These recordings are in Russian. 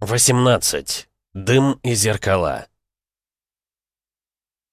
18. Дым и зеркала.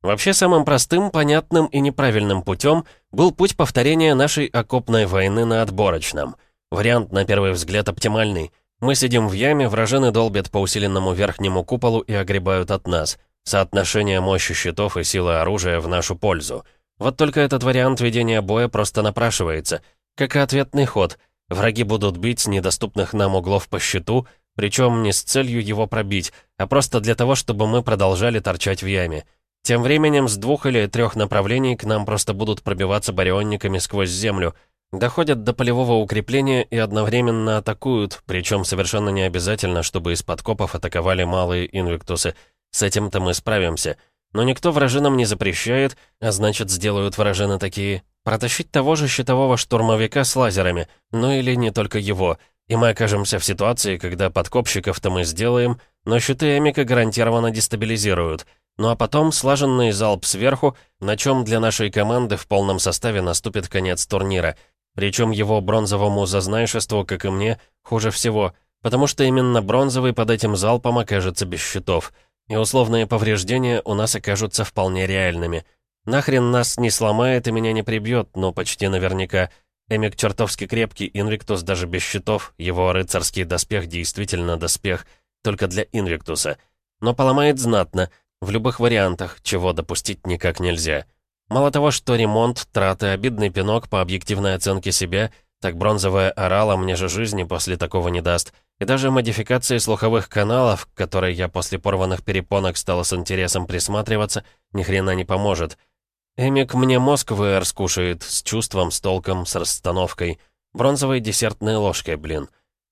Вообще самым простым, понятным и неправильным путем был путь повторения нашей окопной войны на отборочном. Вариант, на первый взгляд, оптимальный. Мы сидим в яме, вражины долбят по усиленному верхнему куполу и огребают от нас. Соотношение мощи щитов и силы оружия в нашу пользу. Вот только этот вариант ведения боя просто напрашивается. Как и ответный ход. Враги будут бить с недоступных нам углов по щиту, причем не с целью его пробить, а просто для того, чтобы мы продолжали торчать в яме. Тем временем с двух или трех направлений к нам просто будут пробиваться барионниками сквозь землю, доходят до полевого укрепления и одновременно атакуют, причем совершенно не обязательно, чтобы из подкопов атаковали малые инвиктусы. С этим-то мы справимся. Но никто вражинам не запрещает, а значит, сделают вражины такие. Протащить того же щитового штурмовика с лазерами, ну или не только его — и мы окажемся в ситуации, когда подкопщиков-то мы сделаем, но щиты Эмика гарантированно дестабилизируют. Ну а потом слаженный залп сверху, на чем для нашей команды в полном составе наступит конец турнира. Причем его бронзовому зазнайшеству, как и мне, хуже всего, потому что именно бронзовый под этим залпом окажется без щитов. И условные повреждения у нас окажутся вполне реальными. Нахрен нас не сломает и меня не прибьет, но почти наверняка — Эмик чертовски крепкий, Инвиктус даже без щитов, его рыцарский доспех действительно доспех, только для Инвиктуса. Но поломает знатно, в любых вариантах, чего допустить никак нельзя. Мало того, что ремонт, траты, обидный пинок по объективной оценке себя, так бронзовая орала мне же жизни после такого не даст. И даже модификации слуховых каналов, к которой я после порванных перепонок стала с интересом присматриваться, ни хрена не поможет — Эмик мне мозг ВР скушает, с чувством, с толком, с расстановкой. Бронзовой десертной ложкой, блин.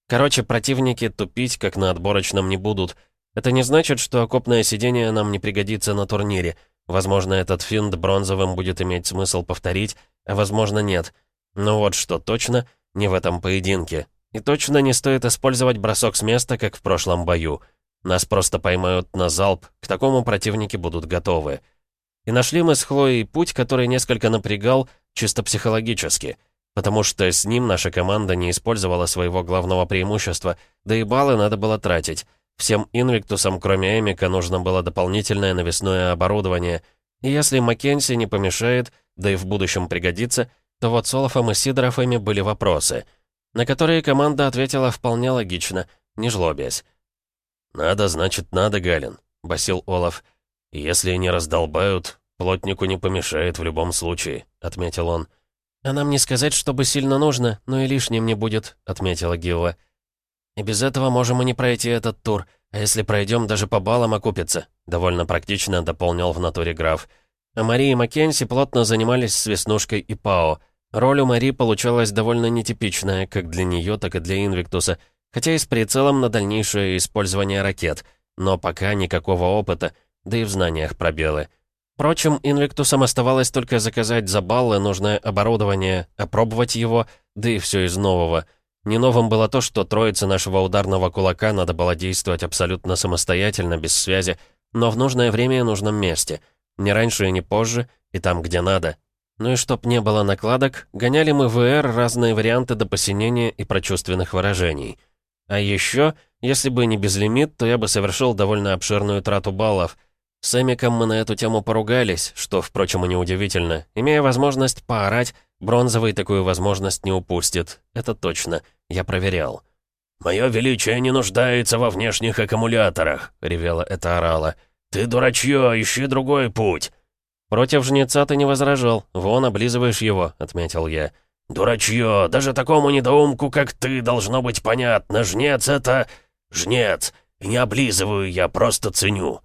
Короче, противники тупить, как на отборочном, не будут. Это не значит, что окопное сидение нам не пригодится на турнире. Возможно, этот финт бронзовым будет иметь смысл повторить, а возможно, нет. Но вот что точно, не в этом поединке. И точно не стоит использовать бросок с места, как в прошлом бою. Нас просто поймают на залп, к такому противники будут готовы. И нашли мы с Хлоей путь, который несколько напрягал, чисто психологически, потому что с ним наша команда не использовала своего главного преимущества, да и баллы надо было тратить. Всем инвиктусам, кроме Эмика, нужно было дополнительное навесное оборудование. И если Маккенси не помешает, да и в будущем пригодится, то вот с Олафом и Сидоровыми были вопросы, на которые команда ответила вполне логично, не жлобясь. «Надо, значит, надо, Галин», — басил Олаф. «Если не раздолбают, плотнику не помешает в любом случае», — отметил он. «А нам не сказать, чтобы сильно нужно, но и лишним не будет», — отметила Гилла. «И без этого можем и не пройти этот тур, а если пройдем, даже по баллам окупится», — довольно практично дополнил в натуре граф. А Мари и Маккенси плотно занимались с Веснушкой и Пао. Роль у Мари получалась довольно нетипичная, как для нее, так и для Инвиктуса, хотя и с прицелом на дальнейшее использование ракет. Но пока никакого опыта, да и в знаниях пробелы. Впрочем, инвиктусам оставалось только заказать за баллы нужное оборудование, опробовать его, да и все из нового. Не новым было то, что троице нашего ударного кулака надо было действовать абсолютно самостоятельно, без связи, но в нужное время и нужном месте. Не раньше и не позже, и там, где надо. Ну и чтоб не было накладок, гоняли мы в ВР разные варианты до посинения и прочувственных выражений. А еще, если бы не безлимит, то я бы совершил довольно обширную трату баллов — с Эмиком мы на эту тему поругались, что, впрочем, и неудивительно. Имея возможность поорать, Бронзовый такую возможность не упустит. Это точно. Я проверял. «Мое величие не нуждается во внешних аккумуляторах», — ревела это орала. «Ты дурачье, ищи другой путь». «Против жнеца ты не возражал. Вон, облизываешь его», — отметил я. «Дурачье, даже такому недоумку, как ты, должно быть понятно. Жнец — это... жнец. И не облизываю я, просто ценю».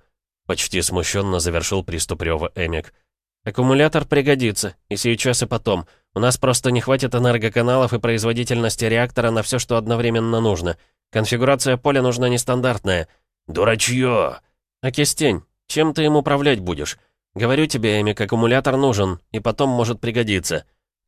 Почти смущенно завершил приступ рева Эмик. «Аккумулятор пригодится, и сейчас, и потом. У нас просто не хватит энергоканалов и производительности реактора на все, что одновременно нужно. Конфигурация поля нужна нестандартная». «Дурачье!» «А кистень? Чем ты им управлять будешь? Говорю тебе, Эмик, аккумулятор нужен, и потом может пригодиться».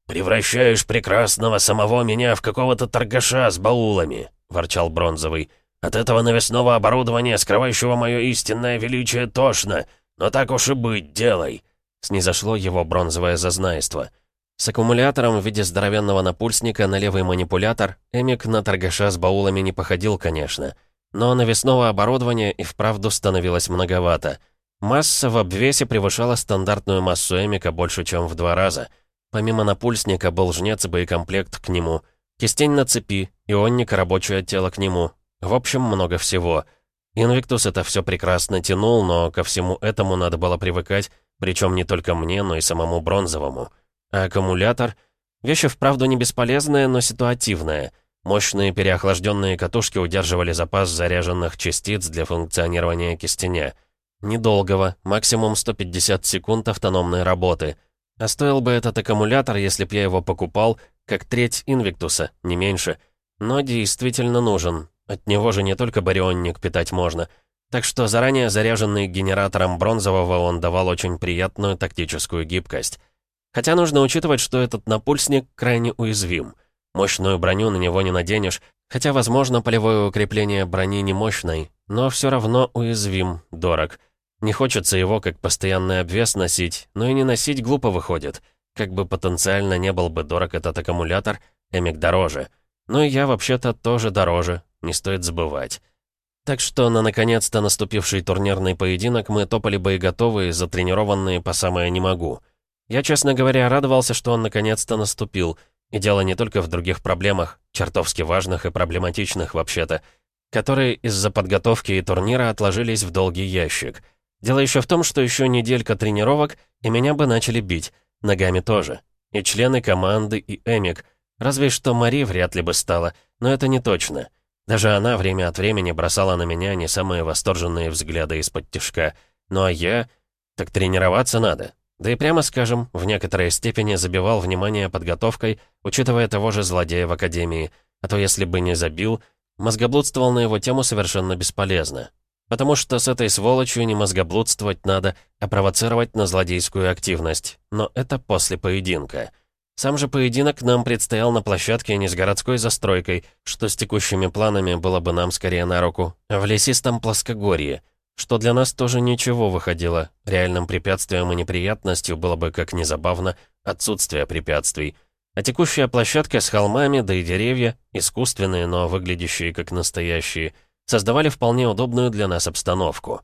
«Превращаешь прекрасного самого меня в какого-то торгаша с баулами», — ворчал Бронзовый. От этого навесного оборудования, скрывающего мое истинное величие, тошно. Но так уж и быть, делай!» Снизошло его бронзовое зазнайство. С аккумулятором в виде здоровенного напульсника на левый манипулятор Эмик на торгаша с баулами не походил, конечно. но навесного оборудования и вправду становилось многовато. Масса в обвесе превышала стандартную массу Эмика больше, чем в два раза. Помимо напульсника был жнец и боекомплект к нему, кистень на цепи, ионник рабочее тело к нему. В общем, много всего. Инвиктус это все прекрасно тянул, но ко всему этому надо было привыкать, причем не только мне, но и самому Бронзовому. А аккумулятор — вещь вправду не бесполезная, но ситуативная. Мощные переохлажденные катушки удерживали запас заряженных частиц для функционирования кистеня. Недолгого, максимум 150 секунд автономной работы. А стоил бы этот аккумулятор, если б я его покупал, как треть Инвиктуса, не меньше. Но действительно нужен. От него же не только барионник питать можно. Так что заранее заряженный генератором бронзового он давал очень приятную тактическую гибкость. Хотя нужно учитывать, что этот напульсник крайне уязвим. Мощную броню на него не наденешь, хотя, возможно, полевое укрепление брони не мощной, но все равно уязвим, дорог. Не хочется его как постоянный обвес носить, но и не носить глупо выходит. Как бы потенциально не был бы дорог этот аккумулятор, Эмик дороже. Но и я вообще-то тоже дороже, не стоит забывать. Так что на наконец-то наступивший турнирный поединок мы топали боеготовые, затренированные по самое «не могу». Я, честно говоря, радовался, что он наконец-то наступил — и дело не только в других проблемах, чертовски важных и проблематичных вообще-то, которые из-за подготовки и турнира отложились в долгий ящик. Дело еще в том, что еще неделька тренировок, и меня бы начали бить, ногами тоже. И члены команды, и Эмик. Разве что Мари вряд ли бы стала, но это не точно. Даже она время от времени бросала на меня не самые восторженные взгляды из-под тяжка. Ну а я... Так тренироваться надо. Да и прямо скажем, в некоторой степени забивал внимание подготовкой, учитывая того же злодея в Академии. А то если бы не забил, мозгоблудствовал на его тему совершенно бесполезно. Потому что с этой сволочью не мозгоблудствовать надо, а провоцировать на злодейскую активность. Но это после поединка. Сам же поединок нам предстоял на площадке не с городской застройкой, что с текущими планами было бы нам скорее на руку, а в лесистом плоскогорье — что для нас тоже ничего выходило. Реальным препятствием и неприятностью было бы, как незабавно, отсутствие препятствий. А текущая площадка с холмами, да и деревья, искусственные, но выглядящие как настоящие, создавали вполне удобную для нас обстановку.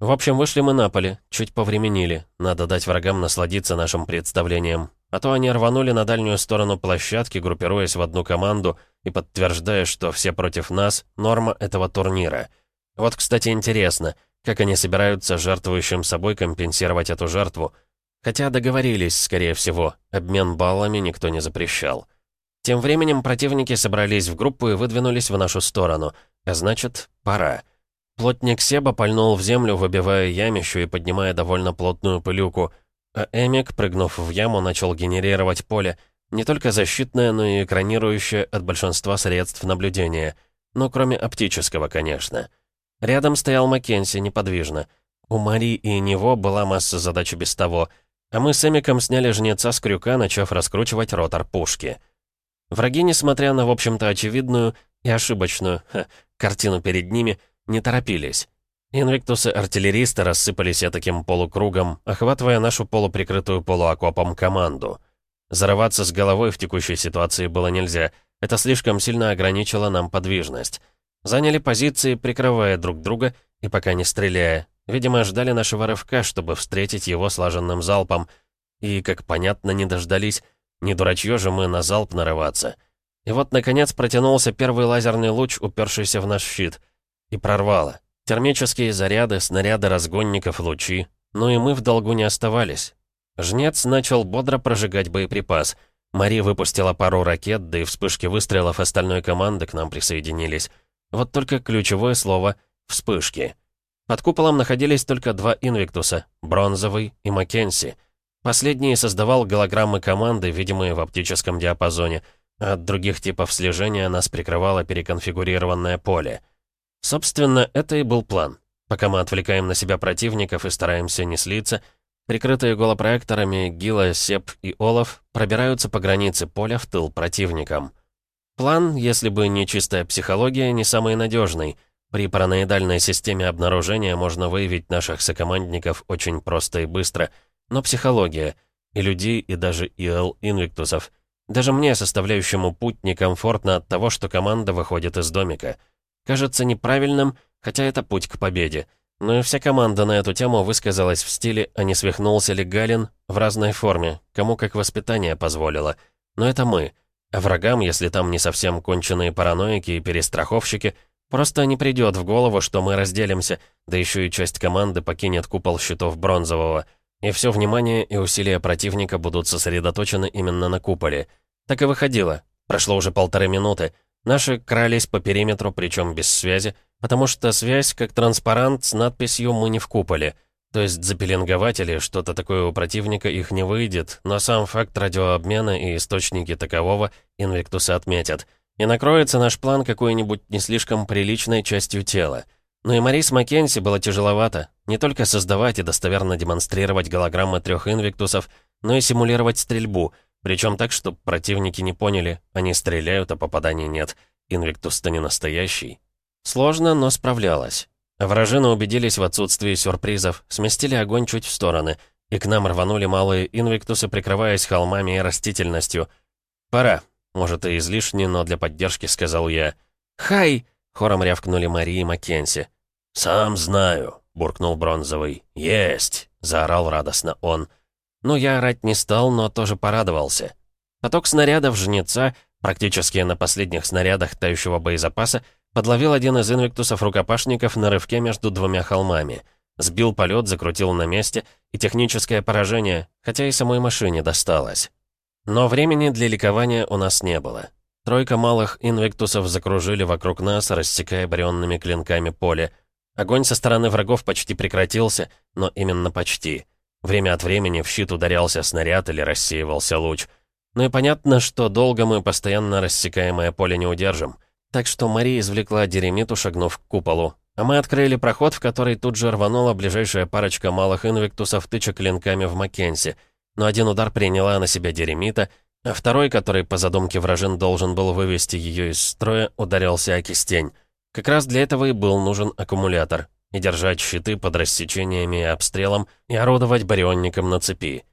В общем, вышли мы на поле, чуть повременили. Надо дать врагам насладиться нашим представлением. А то они рванули на дальнюю сторону площадки, группируясь в одну команду и подтверждая, что все против нас — норма этого турнира. Вот, кстати, интересно — как они собираются жертвующим собой компенсировать эту жертву? Хотя договорились, скорее всего, обмен баллами никто не запрещал. Тем временем противники собрались в группу и выдвинулись в нашу сторону. А значит, пора. Плотник Себа пальнул в землю, выбивая ямищу и поднимая довольно плотную пылюку. А Эмик, прыгнув в яму, начал генерировать поле, не только защитное, но и экранирующее от большинства средств наблюдения. Ну, кроме оптического, конечно. Рядом стоял Маккенси, неподвижно. У Мари и него была масса задач без того, а мы с Эмиком сняли жнеца с крюка, начав раскручивать ротор пушки. Враги, несмотря на, в общем-то, очевидную и ошибочную ха, картину перед ними, не торопились. Инвиктусы-артиллеристы рассыпались таким полукругом, охватывая нашу полуприкрытую полуокопом команду. Зарываться с головой в текущей ситуации было нельзя, это слишком сильно ограничило нам подвижность. Заняли позиции, прикрывая друг друга и пока не стреляя. Видимо, ждали нашего рывка, чтобы встретить его слаженным залпом. И, как понятно, не дождались. Не дурачье же мы на залп нарываться. И вот, наконец, протянулся первый лазерный луч, упершийся в наш щит. И прорвало. Термические заряды, снаряды разгонников, лучи. Ну и мы в долгу не оставались. Жнец начал бодро прожигать боеприпас. Мари выпустила пару ракет, да и вспышки выстрелов остальной команды к нам присоединились. Вот только ключевое слово «вспышки». Под куполом находились только два инвиктуса — бронзовый и Маккенси. Последний создавал голограммы команды, видимые в оптическом диапазоне, от других типов слежения нас прикрывало переконфигурированное поле. Собственно, это и был план. Пока мы отвлекаем на себя противников и стараемся не слиться, прикрытые голопроекторами Гила, Сеп и Олаф пробираются по границе поля в тыл противникам. План, если бы не чистая психология, не самый надежный. При параноидальной системе обнаружения можно выявить наших сокомандников очень просто и быстро. Но психология. И людей, и даже ИЛ Инвиктусов. Даже мне, составляющему путь, некомфортно от того, что команда выходит из домика. Кажется неправильным, хотя это путь к победе. Ну и вся команда на эту тему высказалась в стиле «А не свихнулся ли Галин?» в разной форме, кому как воспитание позволило. Но это мы. А врагам, если там не совсем конченые параноики и перестраховщики, просто не придет в голову, что мы разделимся, да еще и часть команды покинет купол щитов бронзового. И все внимание и усилия противника будут сосредоточены именно на куполе. Так и выходило. Прошло уже полторы минуты. Наши крались по периметру, причем без связи, потому что связь как транспарант с надписью «Мы не в куполе». То есть запеленговать или что-то такое у противника их не выйдет, но сам факт радиообмена и источники такового инвиктусы отметят. И накроется наш план какой-нибудь не слишком приличной частью тела. Но и Марис Маккенси было тяжеловато. Не только создавать и достоверно демонстрировать голограммы трех инвиктусов, но и симулировать стрельбу, причем так, чтобы противники не поняли, они стреляют, а попаданий нет. Инвиктус-то не настоящий. Сложно, но справлялась. Вражины убедились в отсутствии сюрпризов, сместили огонь чуть в стороны, и к нам рванули малые инвиктусы, прикрываясь холмами и растительностью. «Пора», может, и излишне, но для поддержки сказал я. «Хай!» — хором рявкнули Марии и Маккенси. «Сам знаю», — буркнул Бронзовый. «Есть!» — заорал радостно он. Ну, я орать не стал, но тоже порадовался. Поток снарядов жнеца, практически на последних снарядах тающего боезапаса, Подловил один из инвиктусов-рукопашников на рывке между двумя холмами. Сбил полет, закрутил на месте, и техническое поражение, хотя и самой машине досталось. Но времени для ликования у нас не было. Тройка малых инвиктусов закружили вокруг нас, рассекая барионными клинками поле. Огонь со стороны врагов почти прекратился, но именно почти. Время от времени в щит ударялся снаряд или рассеивался луч. Ну и понятно, что долго мы постоянно рассекаемое поле не удержим. Так что Мария извлекла Деремиту, шагнув к куполу. А мы открыли проход, в который тут же рванула ближайшая парочка малых инвиктусов, тыча клинками в Маккенси. Но один удар приняла на себя Деремита, а второй, который по задумке вражин должен был вывести ее из строя, ударился о кистень. Как раз для этого и был нужен аккумулятор. И держать щиты под рассечениями и обстрелом, и орудовать барионником на цепи.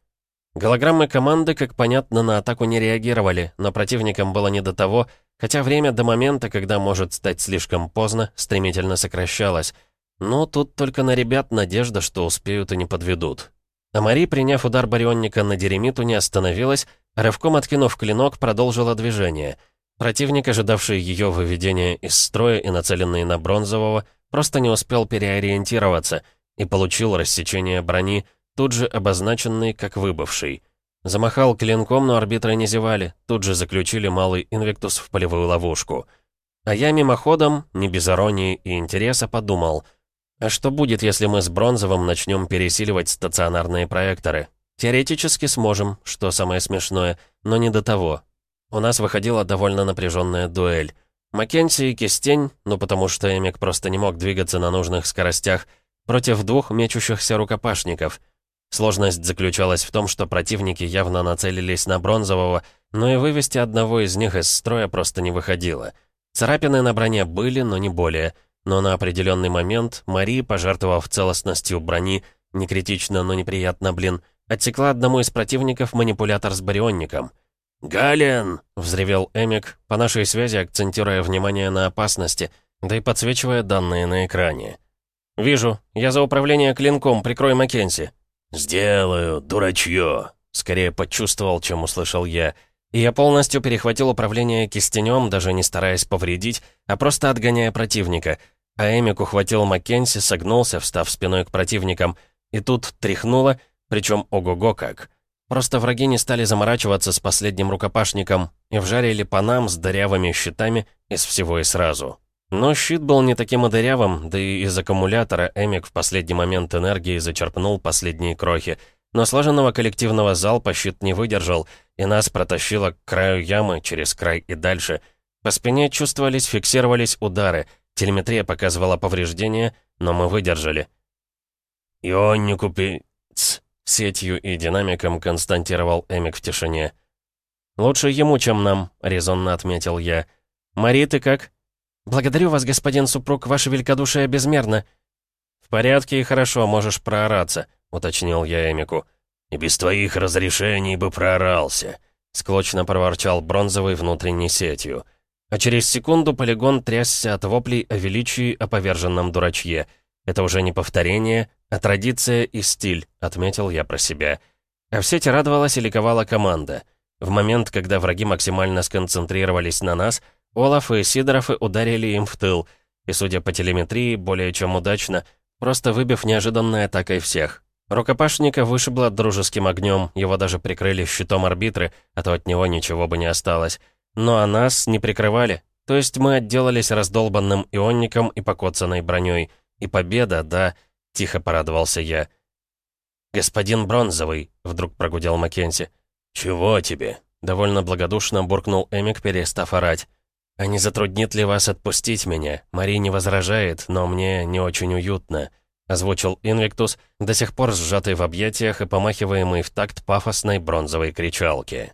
Голограммы команды, как понятно, на атаку не реагировали, но противникам было не до того, хотя время до момента, когда может стать слишком поздно, стремительно сокращалось. Но тут только на ребят надежда, что успеют и не подведут. А Мари, приняв удар барионника на Деремиту, не остановилась, а рывком откинув клинок, продолжила движение. Противник, ожидавший ее выведения из строя и нацеленный на бронзового, просто не успел переориентироваться и получил рассечение брони, тут же обозначенный как выбывший. Замахал клинком, но арбитры не зевали, тут же заключили малый инвектус в полевую ловушку. А я мимоходом, не без иронии и интереса, подумал, а что будет, если мы с Бронзовым начнем пересиливать стационарные проекторы? Теоретически сможем, что самое смешное, но не до того. У нас выходила довольно напряженная дуэль. Маккенси и Кистень, ну потому что Эмик просто не мог двигаться на нужных скоростях, против двух мечущихся рукопашников — Сложность заключалась в том, что противники явно нацелились на бронзового, но и вывести одного из них из строя просто не выходило. Царапины на броне были, но не более. Но на определенный момент Мари, пожертвовав целостностью брони, не критично, но неприятно, блин, отсекла одному из противников манипулятор с барионником. «Гален!» — взревел Эмик, по нашей связи акцентируя внимание на опасности, да и подсвечивая данные на экране. «Вижу. Я за управление клинком. Прикрой Маккензи». «Сделаю, дурачье!» Скорее почувствовал, чем услышал я. И я полностью перехватил управление кистенем, даже не стараясь повредить, а просто отгоняя противника. А Эмик ухватил Маккенси, согнулся, встав спиной к противникам. И тут тряхнуло, причем ого-го как. Просто враги не стали заморачиваться с последним рукопашником и вжарили по нам с дырявыми щитами из всего и сразу. Но щит был не таким и дырявым, да и из аккумулятора Эмик в последний момент энергии зачерпнул последние крохи. Но слаженного коллективного залпа щит не выдержал, и нас протащило к краю ямы, через край и дальше. По спине чувствовались, фиксировались удары, телеметрия показывала повреждения, но мы выдержали. «Ионнику пи...» сетью и динамиком константировал Эмик в тишине. «Лучше ему, чем нам», — резонно отметил я. «Мари, ты как?» «Благодарю вас, господин супруг, ваше великодушие безмерно». «В порядке и хорошо, можешь проораться», — уточнил я Эмику. «И без твоих разрешений бы проорался», — склочно проворчал бронзовый внутренней сетью. А через секунду полигон трясся от воплей о величии о поверженном дурачье. Это уже не повторение, а традиция и стиль, отметил я про себя. А в сети радовалась и ликовала команда. В момент, когда враги максимально сконцентрировались на нас, Олаф и Сидоров ударили им в тыл, и, судя по телеметрии, более чем удачно, просто выбив неожиданной атакой всех. Рукопашника вышибло дружеским огнем, его даже прикрыли щитом арбитры, а то от него ничего бы не осталось. Но а нас не прикрывали, то есть мы отделались раздолбанным ионником и покоцанной броней. И победа, да, тихо порадовался я. «Господин Бронзовый», — вдруг прогудел Маккензи. «Чего тебе?» — довольно благодушно буркнул Эмик, перестав орать. «А не затруднит ли вас отпустить меня? Мари не возражает, но мне не очень уютно». — озвучил Инвиктус, до сих пор сжатый в объятиях и помахиваемый в такт пафосной бронзовой кричалки.